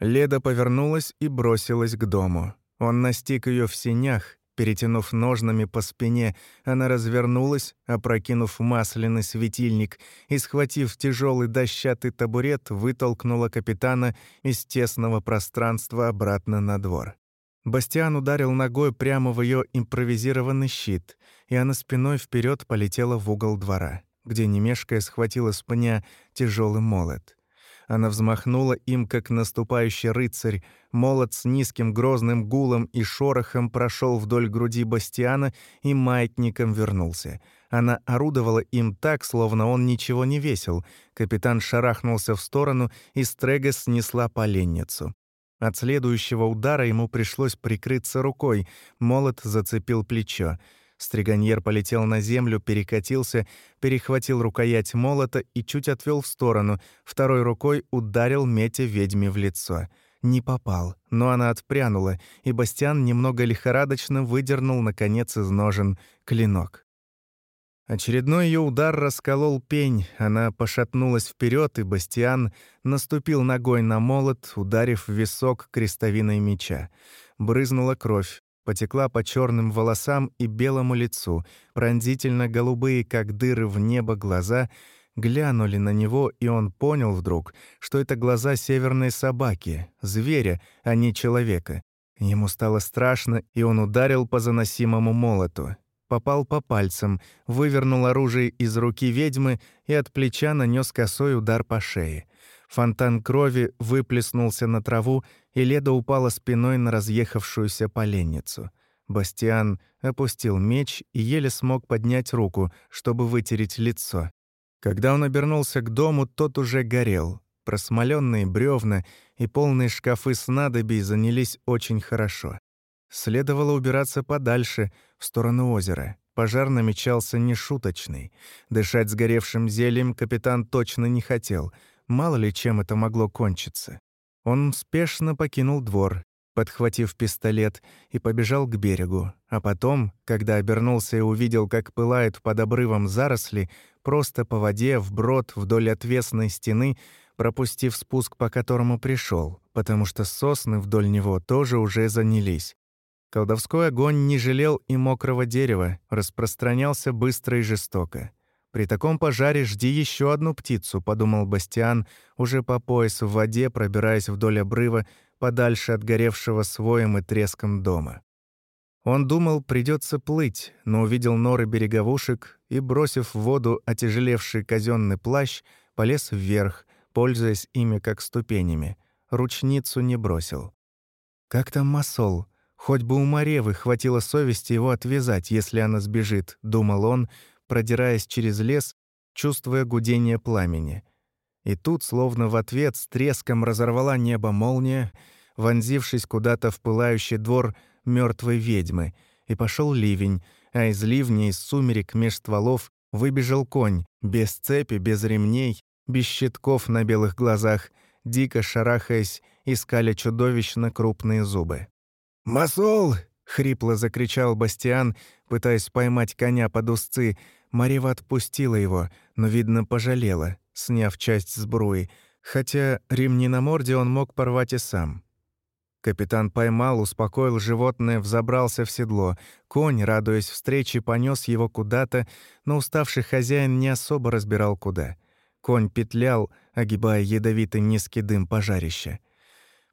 Леда повернулась и бросилась к дому. Он настиг ее в сенях, Перетянув ножнами по спине, она развернулась, опрокинув масляный светильник и, схватив тяжелый дощатый табурет, вытолкнула капитана из тесного пространства обратно на двор. Бастиан ударил ногой прямо в ее импровизированный щит, и она спиной вперед полетела в угол двора, где немешкая схватила с пня тяжелый молот. Она взмахнула им, как наступающий рыцарь. Молот с низким грозным гулом и шорохом прошел вдоль груди Бастиана и маятником вернулся. Она орудовала им так, словно он ничего не весил. Капитан шарахнулся в сторону, и Стрега снесла поленницу. От следующего удара ему пришлось прикрыться рукой. Молот зацепил плечо. Стригоньер полетел на землю, перекатился, перехватил рукоять молота и чуть отвел в сторону, второй рукой ударил Мете ведьме в лицо. Не попал, но она отпрянула, и Бастиан немного лихорадочно выдернул, наконец, из ножен клинок. Очередной ее удар расколол пень, она пошатнулась вперед, и Бастиан наступил ногой на молот, ударив висок крестовиной меча. Брызнула кровь, потекла по черным волосам и белому лицу, пронзительно голубые, как дыры в небо, глаза глянули на него, и он понял вдруг, что это глаза северной собаки, зверя, а не человека. Ему стало страшно, и он ударил по заносимому молоту попал по пальцам, вывернул оружие из руки ведьмы и от плеча нанес косой удар по шее. Фонтан крови выплеснулся на траву, и Леда упала спиной на разъехавшуюся поленницу. Бастиан опустил меч и еле смог поднять руку, чтобы вытереть лицо. Когда он обернулся к дому, тот уже горел. Просмоленные бревна и полные шкафы снадобий занялись очень хорошо. Следовало убираться подальше, в сторону озера. Пожар намечался нешуточный. Дышать сгоревшим зельем капитан точно не хотел. Мало ли чем это могло кончиться. Он спешно покинул двор, подхватив пистолет, и побежал к берегу. А потом, когда обернулся и увидел, как пылает под обрывом заросли, просто по воде, вброд вдоль отвесной стены, пропустив спуск, по которому пришел, потому что сосны вдоль него тоже уже занялись. Колдовской огонь не жалел и мокрого дерева, распространялся быстро и жестоко. «При таком пожаре жди еще одну птицу», — подумал Бастиан, уже по пояс в воде, пробираясь вдоль обрыва, подальше от горевшего своем и треском дома. Он думал, придется плыть, но увидел норы береговушек и, бросив в воду отяжелевший казенный плащ, полез вверх, пользуясь ими как ступенями. Ручницу не бросил. «Как там масол?» Хоть бы у Маревы хватило совести его отвязать, если она сбежит, думал он, продираясь через лес, чувствуя гудение пламени. И тут, словно в ответ, с треском разорвала небо молния, вонзившись куда-то в пылающий двор мертвой ведьмы, и пошел ливень, а из ливня, из сумерек меж стволов выбежал конь, без цепи, без ремней, без щитков на белых глазах, дико шарахаясь, искали чудовищно крупные зубы. «Масол!» — хрипло закричал Бастиан, пытаясь поймать коня под узцы. Марева отпустила его, но, видно, пожалела, сняв часть сбруи, хотя ремни на морде он мог порвать и сам. Капитан поймал, успокоил животное, взобрался в седло. Конь, радуясь встрече, понес его куда-то, но уставший хозяин не особо разбирал куда. Конь петлял, огибая ядовитый низкий дым пожарища.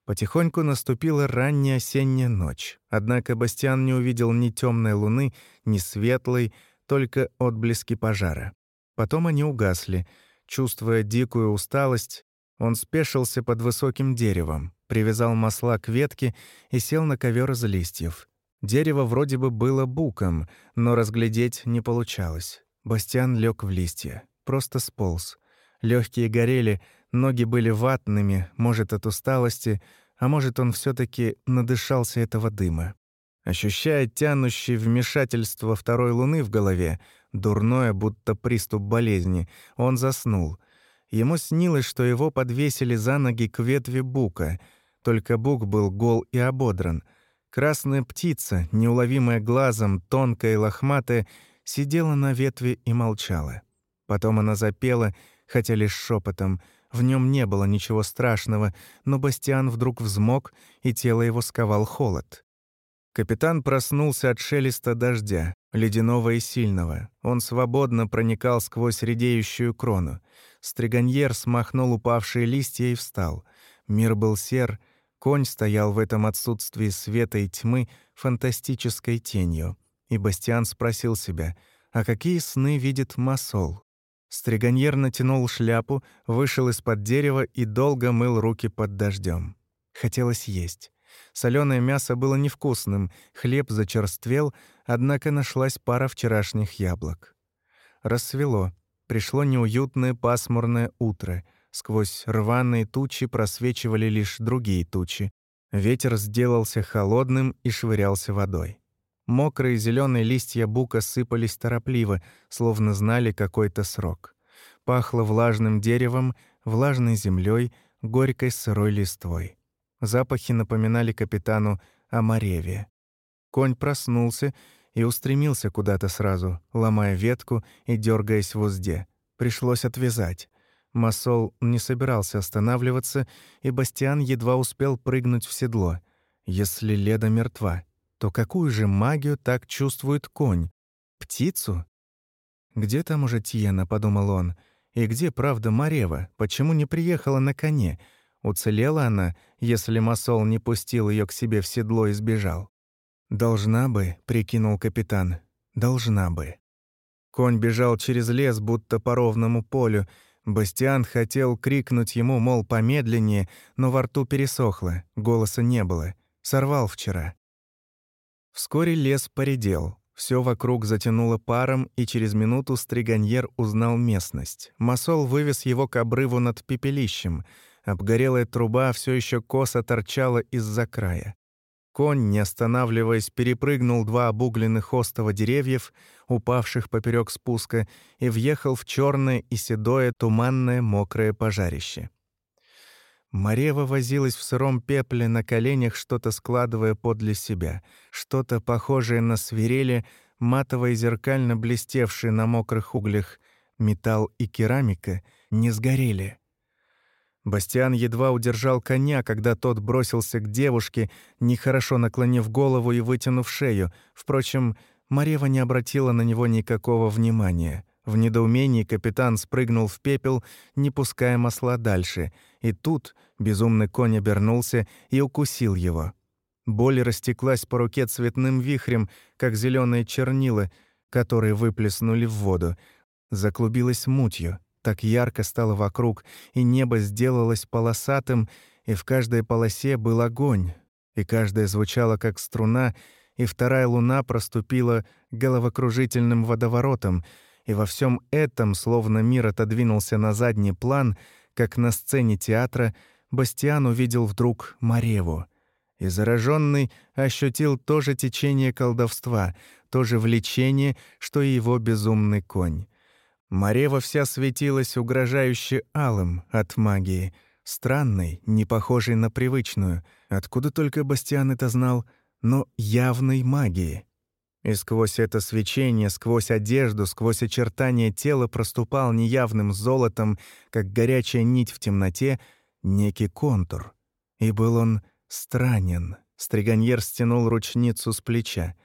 Потихоньку наступила ранняя осенняя ночь, однако Бастиан не увидел ни темной луны, ни светлой, только отблески пожара. Потом они угасли. Чувствуя дикую усталость, он спешился под высоким деревом, привязал масла к ветке и сел на ковер из листьев. Дерево вроде бы было буком, но разглядеть не получалось. Бастиан лег в листья, просто сполз. Легкие горели, ноги были ватными, может, от усталости, а может, он все таки надышался этого дыма. Ощущая тянущее вмешательство второй луны в голове, дурное, будто приступ болезни, он заснул. Ему снилось, что его подвесили за ноги к ветви бука, только бук был гол и ободран. Красная птица, неуловимая глазом, тонкая и лохматая, сидела на ветви и молчала. Потом она запела, хотя лишь шепотом — в нем не было ничего страшного, но Бастиан вдруг взмок, и тело его сковал холод. Капитан проснулся от шелеста дождя, ледяного и сильного. Он свободно проникал сквозь редеющую крону. Стриганьер смахнул упавшие листья и встал. Мир был сер, конь стоял в этом отсутствии света и тьмы фантастической тенью. И Бастиан спросил себя, а какие сны видит Масол? Стриганьер натянул шляпу, вышел из-под дерева и долго мыл руки под дождем. Хотелось есть. Соленое мясо было невкусным, хлеб зачерствел, однако нашлась пара вчерашних яблок. Рассвело. Пришло неуютное пасмурное утро. Сквозь рваные тучи просвечивали лишь другие тучи. Ветер сделался холодным и швырялся водой. Мокрые зеленые листья бука сыпались торопливо, словно знали какой-то срок. Пахло влажным деревом, влажной землей, горькой сырой листвой. Запахи напоминали капитану о Мареве. Конь проснулся и устремился куда-то сразу, ломая ветку и дергаясь в узде. Пришлось отвязать. Масол не собирался останавливаться, и Бастиан едва успел прыгнуть в седло. Если Леда мертва, то какую же магию так чувствует конь? Птицу? «Где там уже Тиена?» — подумал он. «И где, правда, Марева? Почему не приехала на коне? Уцелела она, если Масол не пустил ее к себе в седло и сбежал?» «Должна бы», — прикинул капитан. «Должна бы». Конь бежал через лес, будто по ровному полю. Бастиан хотел крикнуть ему, мол, помедленнее, но во рту пересохло, голоса не было. Сорвал вчера. Вскоре лес поредел. Все вокруг затянуло паром, и через минуту стриганьер узнал местность. Масол вывез его к обрыву над пепелищем. Обгорелая труба все еще косо торчала из-за края. Конь, не останавливаясь, перепрыгнул два обугленных остова деревьев, упавших поперек спуска, и въехал в черное и седое туманное мокрое пожарище. Марева возилась в сыром пепле на коленях, что-то складывая подле себя, что-то похожее на свирели, матово и зеркально блестевшие на мокрых углях. Металл и керамика не сгорели. Бастиан едва удержал коня, когда тот бросился к девушке, нехорошо наклонив голову и вытянув шею. Впрочем, Марева не обратила на него никакого внимания. В недоумении капитан спрыгнул в пепел, не пуская масла дальше, и тут безумный конь обернулся и укусил его. Боль растеклась по руке цветным вихрем, как зеленые чернила, которые выплеснули в воду. Заклубилась мутью, так ярко стало вокруг, и небо сделалось полосатым, и в каждой полосе был огонь, и каждая звучала как струна, и вторая луна проступила головокружительным водоворотом — и во всем этом, словно мир отодвинулся на задний план, как на сцене театра, Бастиан увидел вдруг Мареву. И зараженный ощутил то же течение колдовства, то же влечение, что и его безумный конь. Марева вся светилась угрожающе алым от магии, странной, не похожей на привычную, откуда только Бастиан это знал, но явной магии. И сквозь это свечение, сквозь одежду, сквозь очертания тела проступал неявным золотом, как горячая нить в темноте, некий контур. И был он странен. Стриганьер стянул ручницу с плеча.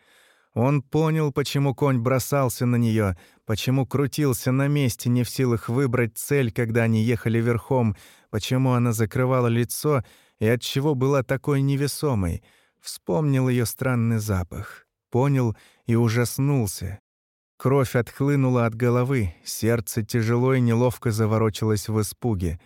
Он понял, почему конь бросался на нее, почему крутился на месте, не в силах выбрать цель, когда они ехали верхом, почему она закрывала лицо и отчего была такой невесомой. Вспомнил ее странный запах понял и ужаснулся. Кровь отхлынула от головы, сердце тяжело и неловко заворочилось в испуге.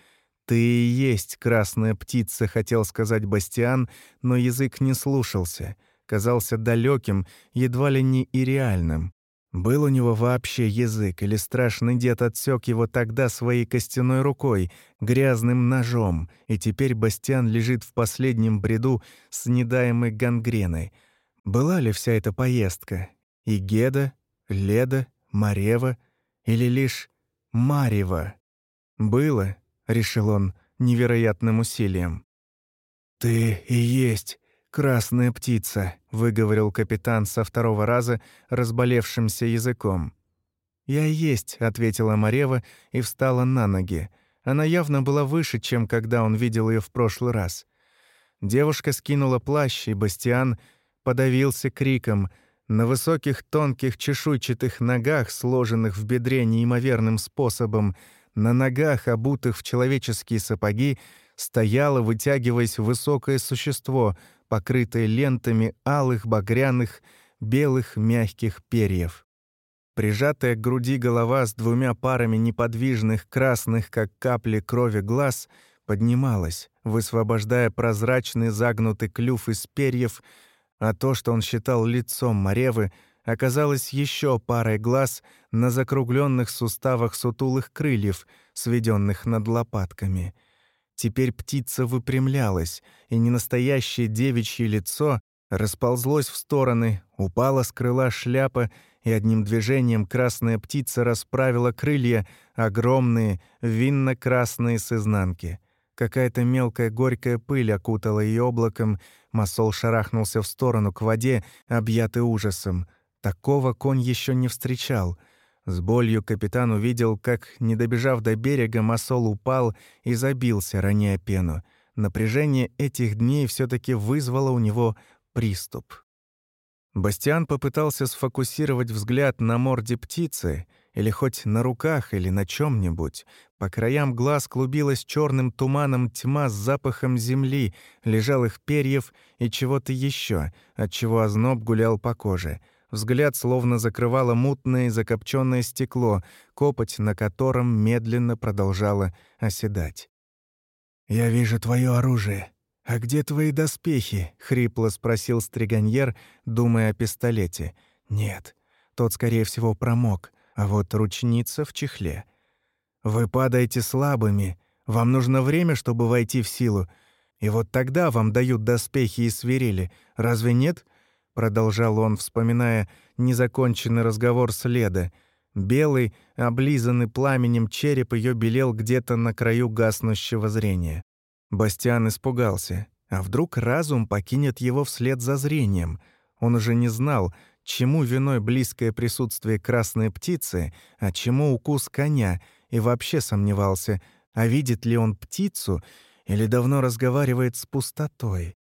«Ты и есть красная птица», — хотел сказать Бастиан, но язык не слушался, казался далеким, едва ли не и реальным. Был у него вообще язык, или страшный дед отсек его тогда своей костяной рукой, грязным ножом, и теперь Бастиан лежит в последнем бреду с недаемой гангреной — была ли вся эта поездка и Геда, Леда, Марева или лишь Марева? Было, решил он невероятным усилием. Ты и есть красная птица, выговорил капитан со второго раза разболевшимся языком. Я есть, ответила Марева и встала на ноги. Она явно была выше, чем когда он видел ее в прошлый раз. Девушка скинула плащ, и Бастиан подавился криком. На высоких тонких чешуйчатых ногах, сложенных в бедре неимоверным способом, на ногах, обутых в человеческие сапоги, стояло, вытягиваясь, высокое существо, покрытое лентами алых, багряных, белых мягких перьев. Прижатая к груди голова с двумя парами неподвижных, красных, как капли крови глаз, поднималась, высвобождая прозрачный загнутый клюв из перьев, а то, что он считал лицом Маревы, оказалось еще парой глаз на закругленных суставах сутулых крыльев, сведенных над лопатками. Теперь птица выпрямлялась, и ненастоящее девичье лицо расползлось в стороны, упала с крыла шляпа, и одним движением красная птица расправила крылья, огромные, винно-красные с изнанки. Какая-то мелкая горькая пыль окутала ее облаком, Масол шарахнулся в сторону к воде, объятый ужасом. Такого конь еще не встречал. С болью капитан увидел, как, не добежав до берега, Масол упал и забился, роняя пену. Напряжение этих дней все таки вызвало у него приступ. Бастиан попытался сфокусировать взгляд на морде птицы или хоть на руках или на чем нибудь По краям глаз клубилась черным туманом тьма с запахом земли, лежалых перьев и чего-то еще, от чего озноб гулял по коже. Взгляд словно закрывало мутное закопченное стекло, копоть на котором медленно продолжала оседать. «Я вижу твое оружие», «А где твои доспехи?» — хрипло спросил стриганьер, думая о пистолете. «Нет, тот, скорее всего, промок, а вот ручница в чехле. Вы падаете слабыми, вам нужно время, чтобы войти в силу, и вот тогда вам дают доспехи и свирели, разве нет?» Продолжал он, вспоминая незаконченный разговор следа. Белый, облизанный пламенем череп ее белел где-то на краю гаснущего зрения. Бастиан испугался. А вдруг разум покинет его вслед за зрением? Он уже не знал, чему виной близкое присутствие красной птицы, а чему укус коня, и вообще сомневался, а видит ли он птицу или давно разговаривает с пустотой.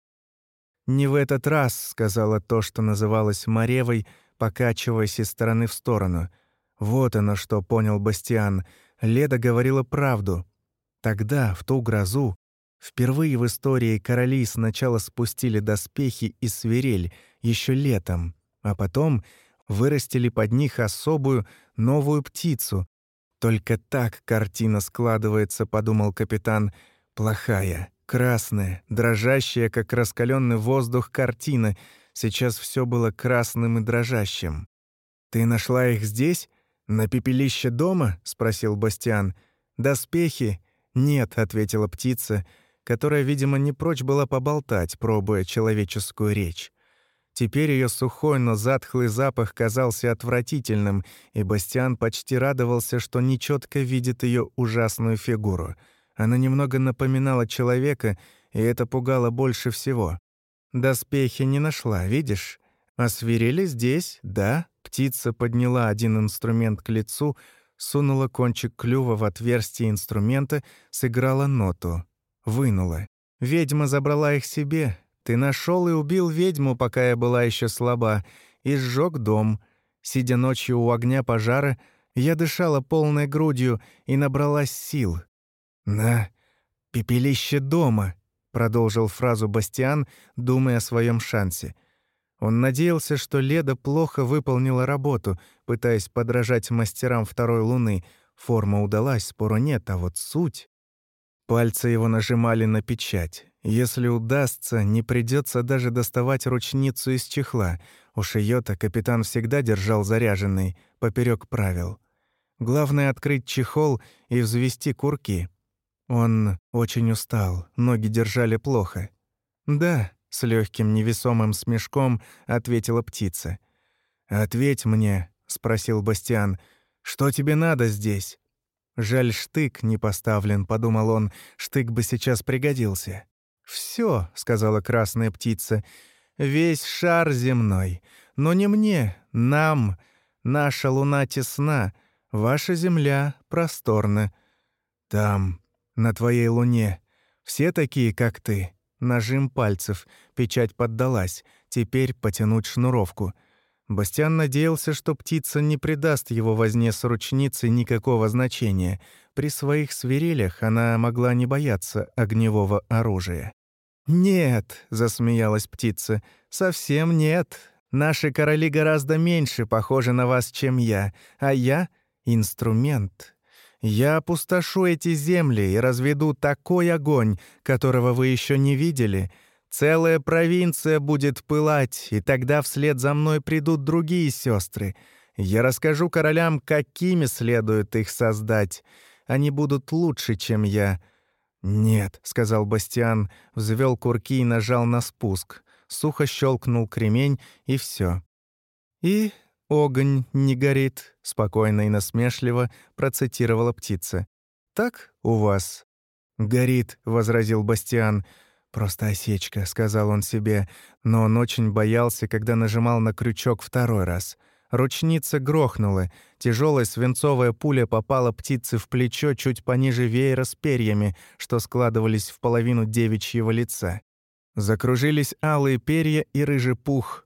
«Не в этот раз», — сказала то, что называлось Маревой, покачиваясь из стороны в сторону. Вот оно что, понял Бастиан. Леда говорила правду. Тогда, в ту грозу, Впервые в истории короли сначала спустили доспехи и свирель еще летом, а потом вырастили под них особую новую птицу. Только так картина складывается, подумал капитан. Плохая, красная, дрожащая, как раскаленный воздух картина. Сейчас все было красным и дрожащим. Ты нашла их здесь, на пепелище дома? спросил Бастиан. Доспехи? Нет, ответила птица которая, видимо, не прочь была поболтать, пробуя человеческую речь. Теперь ее сухой, но затхлый запах казался отвратительным, и Бастиан почти радовался, что нечетко видит ее ужасную фигуру. Она немного напоминала человека, и это пугало больше всего. Доспехи не нашла, видишь? А свирели здесь, да? Птица подняла один инструмент к лицу, сунула кончик клюва в отверстие инструмента, сыграла ноту вынула. Ведьма забрала их себе. Ты нашел и убил ведьму, пока я была еще слаба, и сжег дом. Сидя ночью у огня пожара, я дышала полной грудью и набралась сил. «На пепелище дома», — продолжил фразу Бастиан, думая о своем шансе. Он надеялся, что Леда плохо выполнила работу, пытаясь подражать мастерам второй луны. Форма удалась, спору нет, а вот суть... Пальцы его нажимали на печать. Если удастся, не придется даже доставать ручницу из чехла. Уж её-то капитан всегда держал заряженной, поперек правил. Главное — открыть чехол и взвести курки. Он очень устал, ноги держали плохо. «Да», — с легким невесомым смешком ответила птица. «Ответь мне», — спросил Бастиан, — «что тебе надо здесь?» Жаль, штык не поставлен, подумал он, штык бы сейчас пригодился. Все, сказала красная птица, весь шар земной, но не мне, нам. Наша луна тесна, ваша земля просторна. Там, на твоей луне, все такие, как ты. Нажим пальцев, печать поддалась, теперь потянуть шнуровку — Бастиан надеялся, что птица не придаст его возне с ручницей никакого значения. При своих свирелях она могла не бояться огневого оружия. «Нет», — засмеялась птица, — «совсем нет. Наши короли гораздо меньше похожи на вас, чем я, а я — инструмент. Я опустошу эти земли и разведу такой огонь, которого вы еще не видели». Целая провинция будет пылать, и тогда вслед за мной придут другие сестры. Я расскажу королям, какими следует их создать. Они будут лучше, чем я». «Нет», — сказал Бастиан, взвел курки и нажал на спуск. Сухо щелкнул кремень, и все. «И огонь не горит», — спокойно и насмешливо процитировала птица. «Так у вас?» «Горит», — возразил Бастиан. «Просто осечка», — сказал он себе, но он очень боялся, когда нажимал на крючок второй раз. Ручница грохнула. Тяжелая свинцовая пуля попала птице в плечо чуть пониже веера с перьями, что складывались в половину девичьего лица. Закружились алые перья и рыжий пух.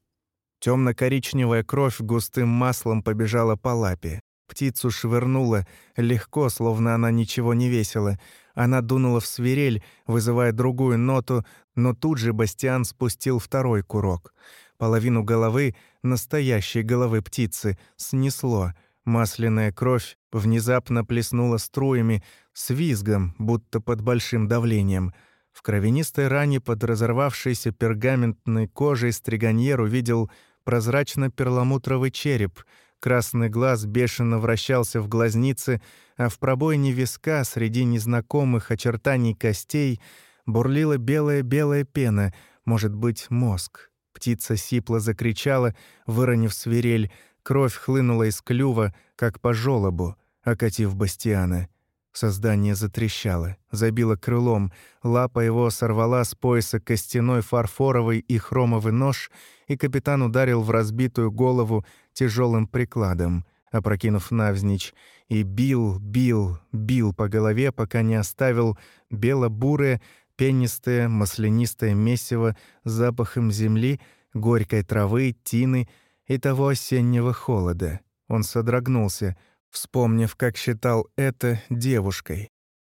Темно-коричневая кровь густым маслом побежала по лапе. Птицу швырнула, легко, словно она ничего не весила — она дунула в свирель, вызывая другую ноту, но тут же Бастиан спустил второй курок. Половину головы, настоящей головы птицы, снесло. Масляная кровь внезапно плеснула струями, с визгом, будто под большим давлением. В кровянистой ране под разорвавшейся пергаментной кожей стриганьер увидел прозрачно-перламутровый череп — Красный глаз бешено вращался в глазнице, а в пробоине виска среди незнакомых очертаний костей бурлила белая-белая пена, может быть, мозг. Птица сипло закричала, выронив свирель, кровь хлынула из клюва, как по жёлобу, окатив Бастиана. Создание затрещало, забило крылом, лапа его сорвала с пояса костяной фарфоровый и хромовый нож, и капитан ударил в разбитую голову тяжелым прикладом, опрокинув навзничь, и бил, бил, бил по голове, пока не оставил бело-бурое, пенистое, маслянистое месиво с запахом земли, горькой травы, тины и того осеннего холода. Он содрогнулся — вспомнив, как считал это девушкой.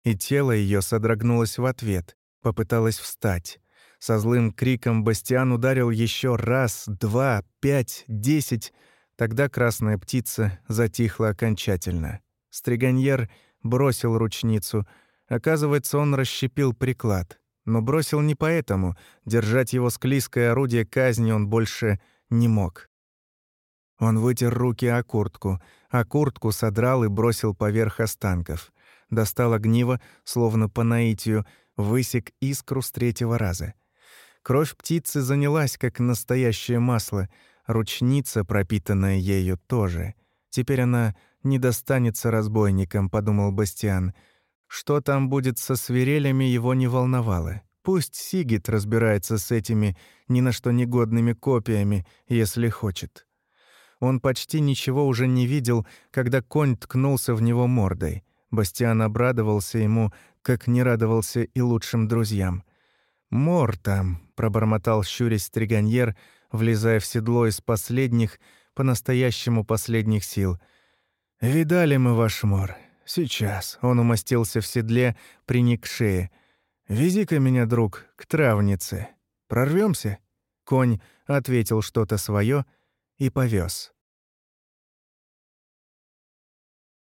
И тело ее содрогнулось в ответ, попыталось встать. Со злым криком Бастиан ударил еще раз, два, пять, десять. Тогда красная птица затихла окончательно. Стриганьер бросил ручницу. Оказывается, он расщепил приклад. Но бросил не поэтому. Держать его склизкое орудие казни он больше не мог. Он вытер руки о куртку, а куртку содрал и бросил поверх останков. Достал огниво, словно по наитию, высек искру с третьего раза. Кровь птицы занялась, как настоящее масло, ручница, пропитанная ею, тоже. Теперь она не достанется разбойникам, подумал Бастиан. Что там будет со свирелями, его не волновало. Пусть Сигит разбирается с этими ни на что негодными копиями, если хочет. Он почти ничего уже не видел, когда конь ткнулся в него мордой. Бастиан обрадовался ему, как не радовался и лучшим друзьям. «Мор там», — пробормотал щурясь стриганьер, влезая в седло из последних, по-настоящему последних сил. «Видали мы ваш мор. Сейчас». Он умостился в седле, приник к шее. «Вези-ка меня, друг, к травнице. Прорвемся? Конь ответил что-то свое и повез.